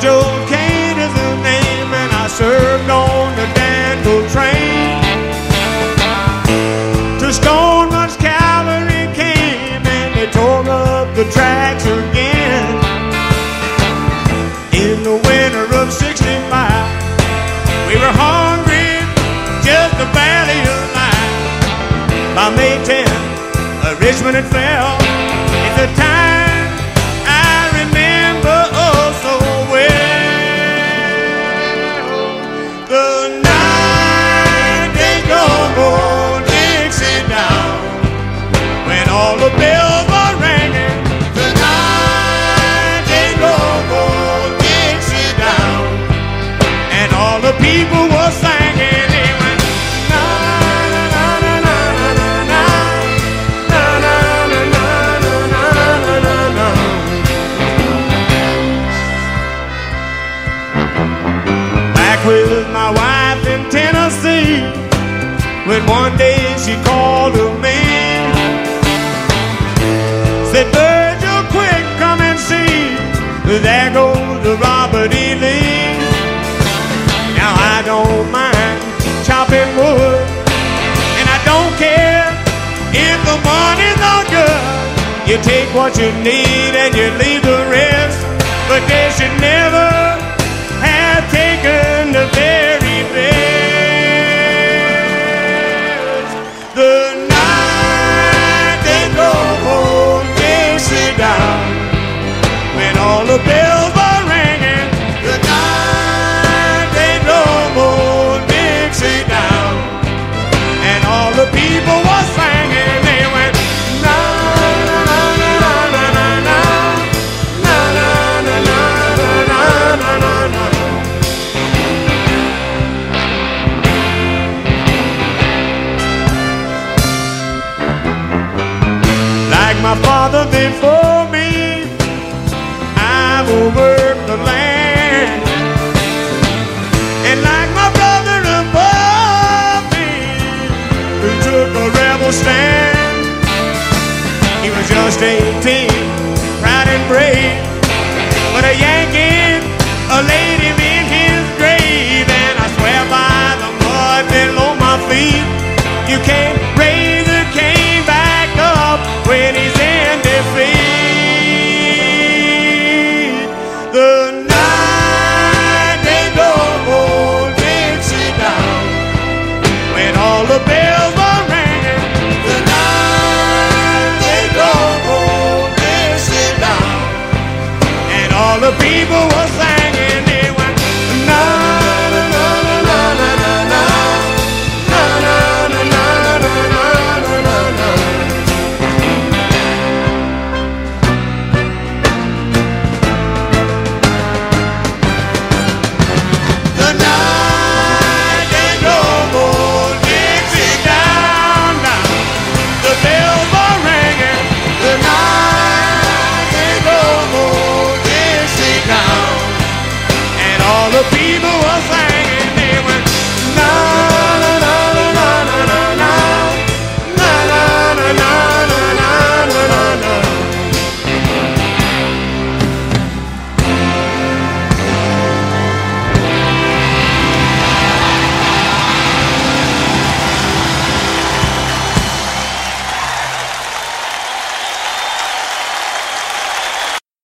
Joe Kane is the name, and I served on the Danville train. To Stoneman's cavalry came, and they tore up the tracks again. In the winter of 65, we were hungry, just a barely alive. By May 10, Richmond had fell. It's a time. My wife in Tennessee, when one day she called to me, said, Virgil, quick, come and see. There goes the Robert E. Lee. Now I don't mind chopping wood, and I don't care if the money's not good. You take what you need and you leave the rest, but they should never the bells were ringing. The night they drove old Dixie down, and all the people were singing. They went na na na na na na na na na na na na na na. Like my father before me, Work the land. And like my brother above me, who took a rebel stand, he was just 18, proud and brave, but a Yankee, a lady.